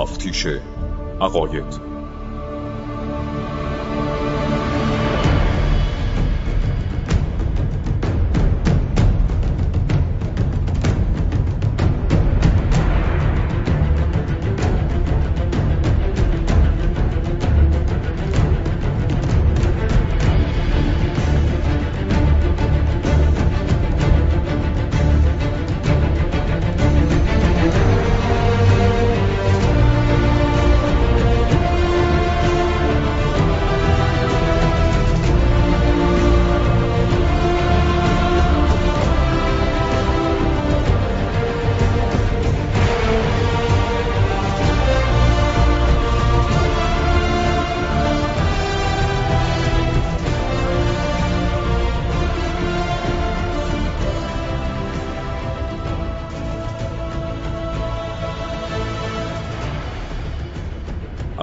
تفتیش عقاید.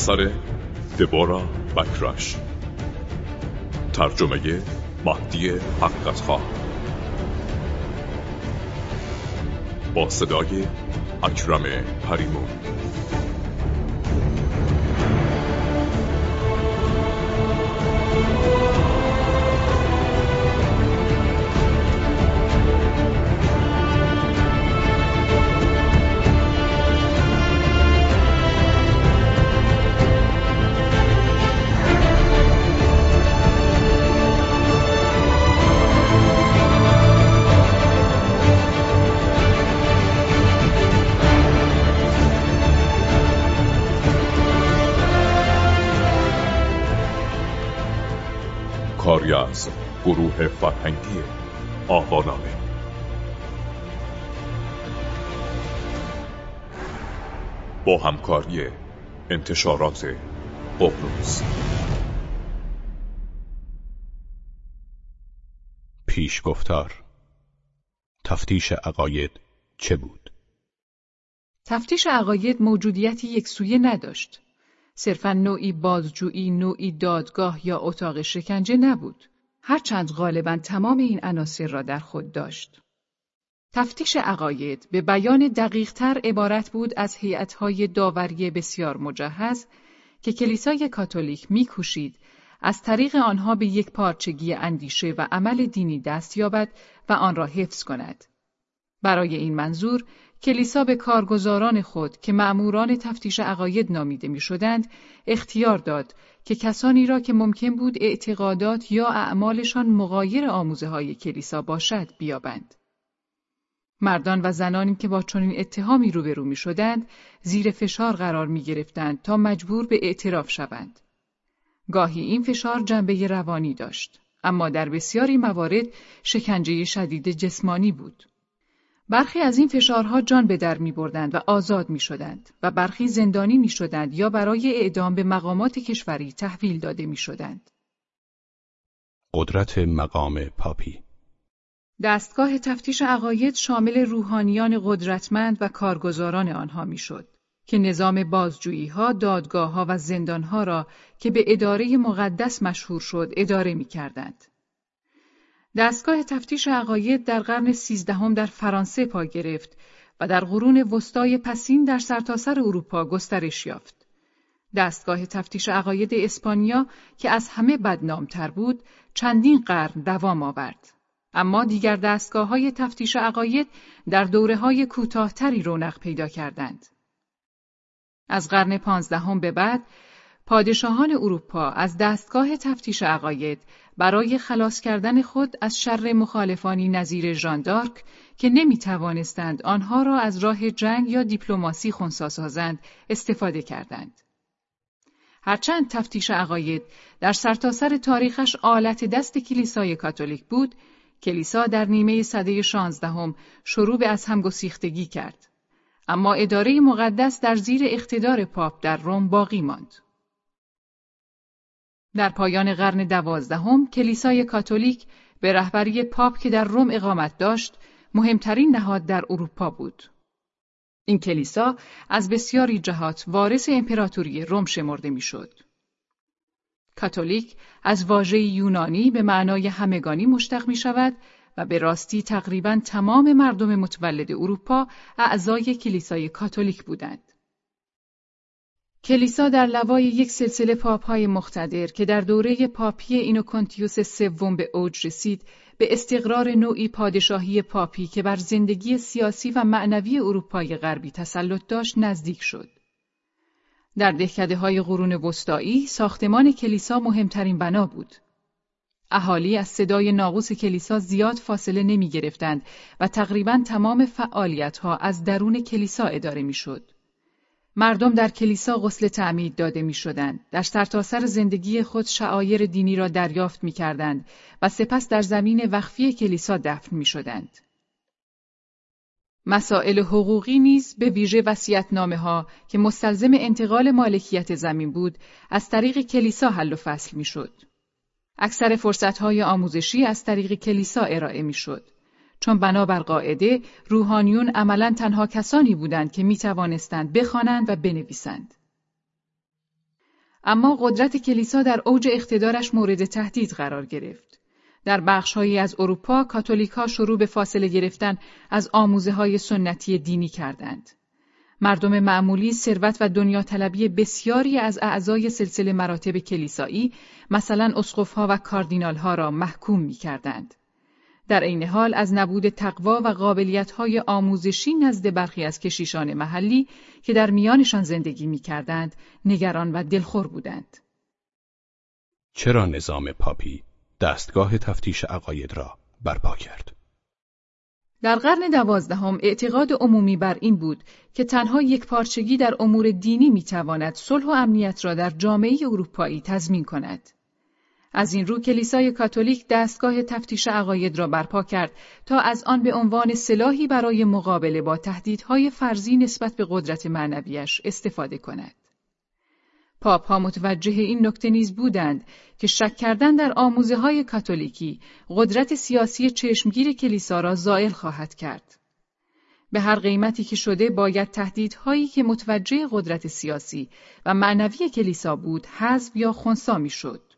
اثر دبورا بکرش ترجمه مهدی حقیقتخواه با صدای اکرم پریمون از گروه فرهنگی آوانامه با همکاری انتشارات قبرس پیش گفتار تفتیش عقاید چه بود؟ تفتیش عقاید موجودیتی یک سویه نداشت. صرفا نوعی بازجویی، نوعی دادگاه یا اتاق شکنجه نبود. هرچند غالبا تمام این عناصر را در خود داشت. تفتیش عقاید به بیان دقیقتر عبارت بود از هیئت‌های داوری بسیار مجهز که کلیسای کاتولیک میکوشید از طریق آنها به یک پارچگی اندیشه و عمل دینی دست یابد و آن را حفظ کند. برای این منظور کلیسا به کارگزاران خود که مأموران تفتیش عقاید نامیده می‌شدند اختیار داد که کسانی را که ممکن بود اعتقادات یا اعمالشان مغایر آموزه های کلیسا باشد بیابند. مردان و زنانی که با چنین اتهامی روبرو می شدند زیر فشار قرار می گرفتند تا مجبور به اعتراف شوند. گاهی این فشار جنبه روانی داشت اما در بسیاری موارد شکنجه شدید جسمانی بود. برخی از این فشارها جان به در می بردند و آزاد می شدند و برخی زندانی می شدند یا برای اعدام به مقامات کشوری تحویل داده می شدند. قدرت مقام پاپی دستگاه تفتیش عقاید شامل روحانیان قدرتمند و کارگزاران آنها می‌شد که نظام بازجویی ها، دادگاه ها و زندان ها را که به اداره مقدس مشهور شد اداره می کردند. دستگاه تفتیش عقاید در قرن سیزدهم در فرانسه پا گرفت و در قرون وسطای پسین در سرتاسر اروپا گسترش یافت. دستگاه تفتیش عقاید اسپانیا که از همه بدنامتر بود، چندین قرن دوام آورد. اما دیگر دستگاه های تفتیش عقاید در دوره های کوتاهتری رونق پیدا کردند. از قرن پانزدهم به بعد پادشاهان اروپا از دستگاه تفتیش عقاید برای خلاص کردن خود از شر مخالفانی نظیر ژاندارک که نمی توانستند آنها را از راه جنگ یا دیپلماسی خونسا سازند استفاده کردند. هرچند تفتیش عقاید در سرتاسر تاریخش آلت دست کلیسای کاتولیک بود، کلیسا در نیمه صده شانزدهم شروع به از هم گسیختگی کرد. اما اداره مقدس در زیر اقتدار پاپ در روم باقی ماند. در پایان قرن دوازدهم کلیسای کاتولیک به رهبری پاپ که در روم اقامت داشت مهمترین نهاد در اروپا بود. این کلیسا از بسیاری جهات وارث امپراتوری روم شمرده می‌شد. کاتولیک از واژه یونانی به معنای همگانی مشتق می شود و به راستی تقریبا تمام مردم متولد اروپا اعضای کلیسای کاتولیک بودند. کلیسا در لوای یک سلسله پاپهای مختدر که در دوره پاپی اینوکنتیوس سوم به اوج رسید به استقرار نوعی پادشاهی پاپی که بر زندگی سیاسی و معنوی اروپای غربی تسلط داشت نزدیک شد. در دهکده های قرون وسطایی ساختمان کلیسا مهمترین بنا بود. اهالی از صدای ناقوس کلیسا زیاد فاصله نمی گرفتند و تقریبا تمام فعالیت ها از درون کلیسا اداره می شد. مردم در کلیسا غسل تعمید داده می شدند. در سرتاسر زندگی خود شعایر دینی را دریافت می کردند و سپس در زمین وقفی کلیسا دفن می شدند. مسائل حقوقی نیز به ویژه وسیعتنامه ها که مستلزم انتقال مالکیت زمین بود از طریق کلیسا حل و فصل می شد. اکثر فرصتهای آموزشی از طریق کلیسا ارائه می شد. چون بنابر قاعده روحانیون عملا تنها کسانی بودند که می توانستند بخوانند و بنویسند. اما قدرت کلیسا در اوج اقتدارش مورد تهدید قرار گرفت. در بخشهایی از اروپا کاتولیک ها شروع به فاصله گرفتن از آموزه های سنتی دینی کردند. مردم معمولی ثروت و دنیا طلبی بسیاری از اعضای سلسله مراتب کلیسایی مثلا اسقفها و کاردینالها را محکوم می کردند. در عین حال از نبود تقوا و قابلیت‌های آموزشی نزد برخی از کشیشان محلی که در میانشان زندگی می‌کردند نگران و دلخور بودند. چرا نظام پاپی دستگاه تفتیش عقاید را برپا کرد؟ در قرن دوازدهم اعتقاد عمومی بر این بود که تنها یک پارچگی در امور دینی می‌تواند صلح و امنیت را در جامعه اروپایی تضمین کند. از این رو کلیسای کاتولیک دستگاه تفتیش عقاید را برپا کرد تا از آن به عنوان سلاحی برای مقابله با تهدیدهای فرضی نسبت به قدرت معنویش استفاده کند. پاپ ها متوجه این نکته نیز بودند که شک کردن در آموزه های کاتولیکی قدرت سیاسی چشمگیر کلیسا را زائل خواهد کرد. به هر قیمتی که شده باید تهدیدهایی که متوجه قدرت سیاسی و معنوی کلیسا بود حذف یا خونسا می‌شد.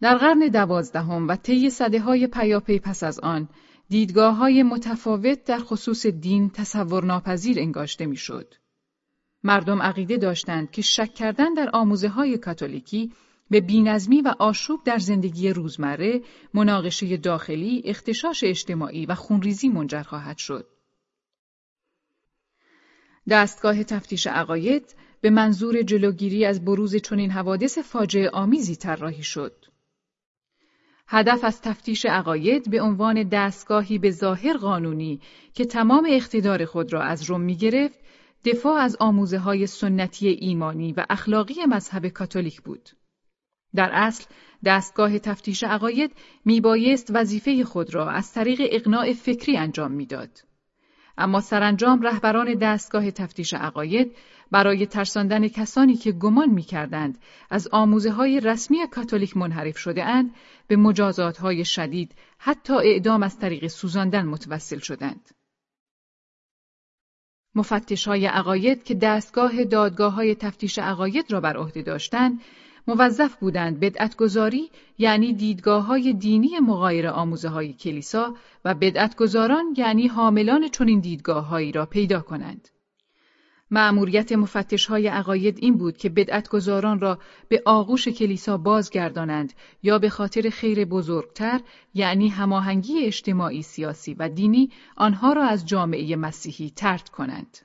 در قرن دوازدهم و طی صده های پیاپی پس از آن، دیدگاه های متفاوت در خصوص دین تصور ناپذیر انگاشته می‌شد. مردم عقیده داشتند که شک کردن در آموزه های کاتولیکی به بینظمی و آشوب در زندگی روزمره، مناقشه داخلی، اختشاش اجتماعی و خونریزی منجر خواهد شد. دستگاه تفتیش عقاید به منظور جلوگیری از بروز چنین حوادث فاجعه آمیزی طراحی شد. هدف از تفتیش عقاید به عنوان دستگاهی به ظاهر قانونی که تمام اقتدار خود را از روم می گرفت، دفاع از آموزه های سنتی ایمانی و اخلاقی مذهب کاتولیک بود. در اصل دستگاه تفتیش عقاید میبایست وظیفه خود را از طریق اقناع فکری انجام می‌داد. اما سرانجام رهبران دستگاه تفتیش عقاید برای ترساندن کسانی که گمان می‌کردند از آموزه های رسمی کاتولیک منحرف شده اند به مجازات های شدید حتی اعدام از طریق سوزاندن متوسل شدند. مفتش های عقاید که دستگاه دادگاه های تفتیش عقاید را بر عهده داشتند موظف بودند بدعتگذاری یعنی دیدگاه های دینی مغایر آموزه های کلیسا و بدعتگذاران یعنی حاملان چنین دیدگاه هایی را پیدا کنند. مأموریت مفتش های عقاید این بود که بدعتگذاران را به آغوش کلیسا بازگردانند یا به خاطر خیر بزرگتر یعنی هماهنگی اجتماعی سیاسی و دینی آنها را از جامعه مسیحی ترد کنند.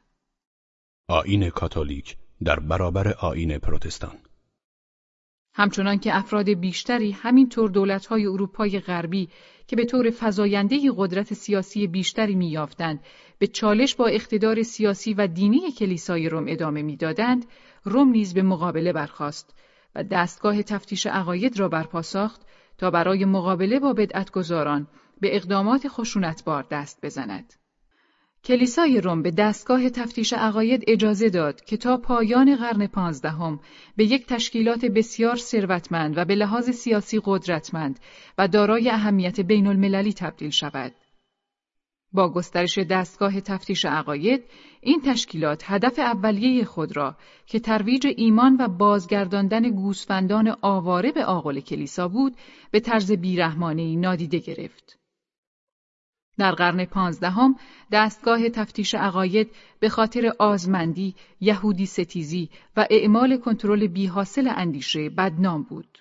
آین کاتولیک در برابر آین پروتستان همچنان که افراد بیشتری همینطور دولت‌های اروپای غربی که به طور فزاینده قدرت سیاسی بیشتری می‌یافتند به چالش با اقتدار سیاسی و دینی کلیسای روم ادامه می‌دادند، روم نیز به مقابله برخاست و دستگاه تفتیش عقاید را برپا ساخت تا برای مقابله با بدعتگذاران به اقدامات خشونتبار دست بزند. کلیسای روم به دستگاه تفتیش عقاید اجازه داد که تا پایان قرن پانزدهم به یک تشکیلات بسیار ثروتمند و به لحاظ سیاسی قدرتمند و دارای اهمیت بین المللی تبدیل شود. با گسترش دستگاه تفتیش عقاید، این تشکیلات هدف اولیه خود را که ترویج ایمان و بازگرداندن گوسفندان آواره به آقل کلیسا بود، به طرز بیرحمانهی نادیده گرفت. در قرن پانزدهم دستگاه تفتیش عقاید به خاطر آزمندی، یهودی ستیزی و اعمال کنترل بیحاصل اندیشه بدنام بود.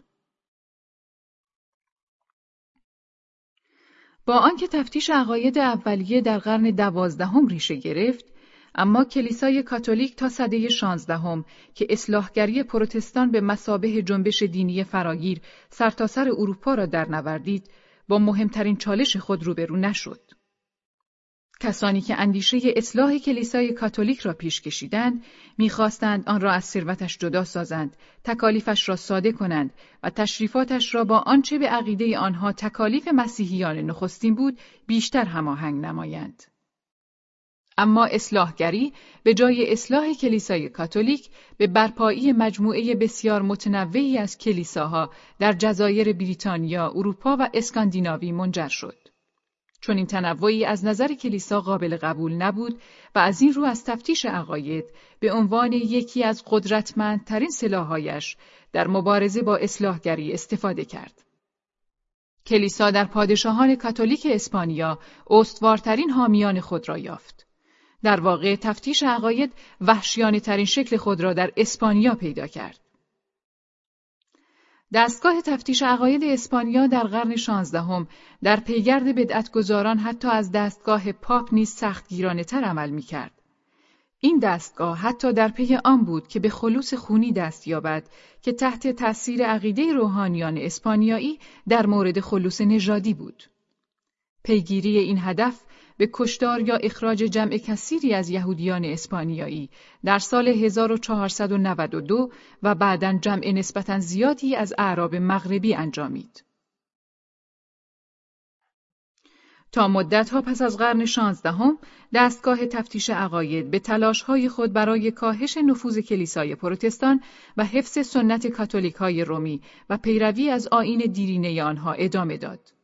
با آنکه تفتیش عقاید اولیه در قرن دوازدهم ریشه گرفت، اما کلیسای کاتولیک تا سده شانزدهم که اصلاحگری پروتستان به مسابه جنبش دینی فراگیر سرتاسر سر اروپا را در نوردید، با مهمترین چالش خود روبرو نشد. کسانی که اندیشه اصلاح کلیسای کاتولیک را پیش کشیدند می‌خواستند آن را از ثروتش جدا سازند تکالیفش را ساده کنند و تشریفاتش را با آنچه به عقیده آنها تکالیف مسیحیان نخستین بود بیشتر هماهنگ نمایند اما اصلاحگری به جای اصلاح کلیسای کاتولیک به برپایی مجموعه بسیار متنوعی از کلیساها در جزایر بریتانیا، اروپا و اسکاندیناوی منجر شد. چون این تنوعی از نظر کلیسا قابل قبول نبود و از این رو از تفتیش عقاید به عنوان یکی از قدرتمندترین سلاحهایش در مبارزه با اصلاحگری استفاده کرد. کلیسا در پادشاهان کاتولیک اسپانیا استوارترین حامیان خود را یافت. در واقع تفتیش عقاید وحشیانه ترین شکل خود را در اسپانیا پیدا کرد. دستگاه تفتیش عقاید اسپانیا در قرن شانزدهم در پیگرد بدعتگذاران حتی از دستگاه پاپ نیز سختگیرانه تر عمل می کرد. این دستگاه حتی در پی آن بود که به خلوص خونی دست یابد که تحت تأثیر عقیده روحانیان اسپانیایی در مورد خلوص نژادی بود. پیگیری این هدف به کشتار یا اخراج جمع کثیری از یهودیان اسپانیایی در سال 1492 و بعدا جمع نسبتا زیادی از اعراب مغربی انجامید. تا مدتها پس از قرن شانزدهم دستگاه تفتیش عقاید به تلاشهای خود برای کاهش نفوذ کلیسای پروتستان و حفظ سنت کاتولیک های رومی و پیروی از آین دیرینه آنها ادامه داد.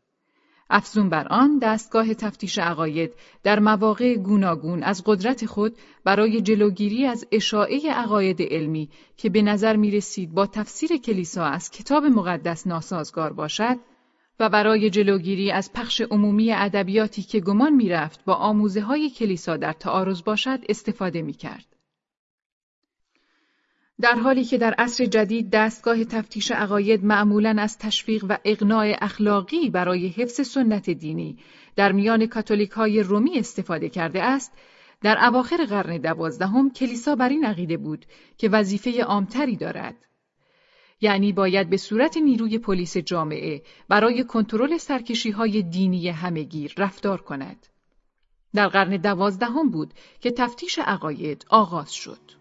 افزون بر آن دستگاه تفتیش عقاید در مواقع گوناگون از قدرت خود برای جلوگیری از اشاعه عقاید علمی که به نظر می رسید با تفسیر کلیسا از کتاب مقدس ناسازگار باشد و برای جلوگیری از پخش عمومی ادبیاتی که گمان می رفت با آموزه های کلیسا در تعارض باشد استفاده می کرد. در حالی که در عصر جدید دستگاه تفتیش عقاید معمولاً از تشویق و اقناع اخلاقی برای حفظ سنت دینی در میان کاتولیک های رومی استفاده کرده است، در اواخر قرن دوازدهم کلیسا بر این عقیده بود که وظیفه عامتری دارد. یعنی باید به صورت نیروی پلیس جامعه برای کنترل سرکشی های دینی همهگیر رفتار کند. در قرن دوازدهم بود که تفتیش عقاید آغاز شد.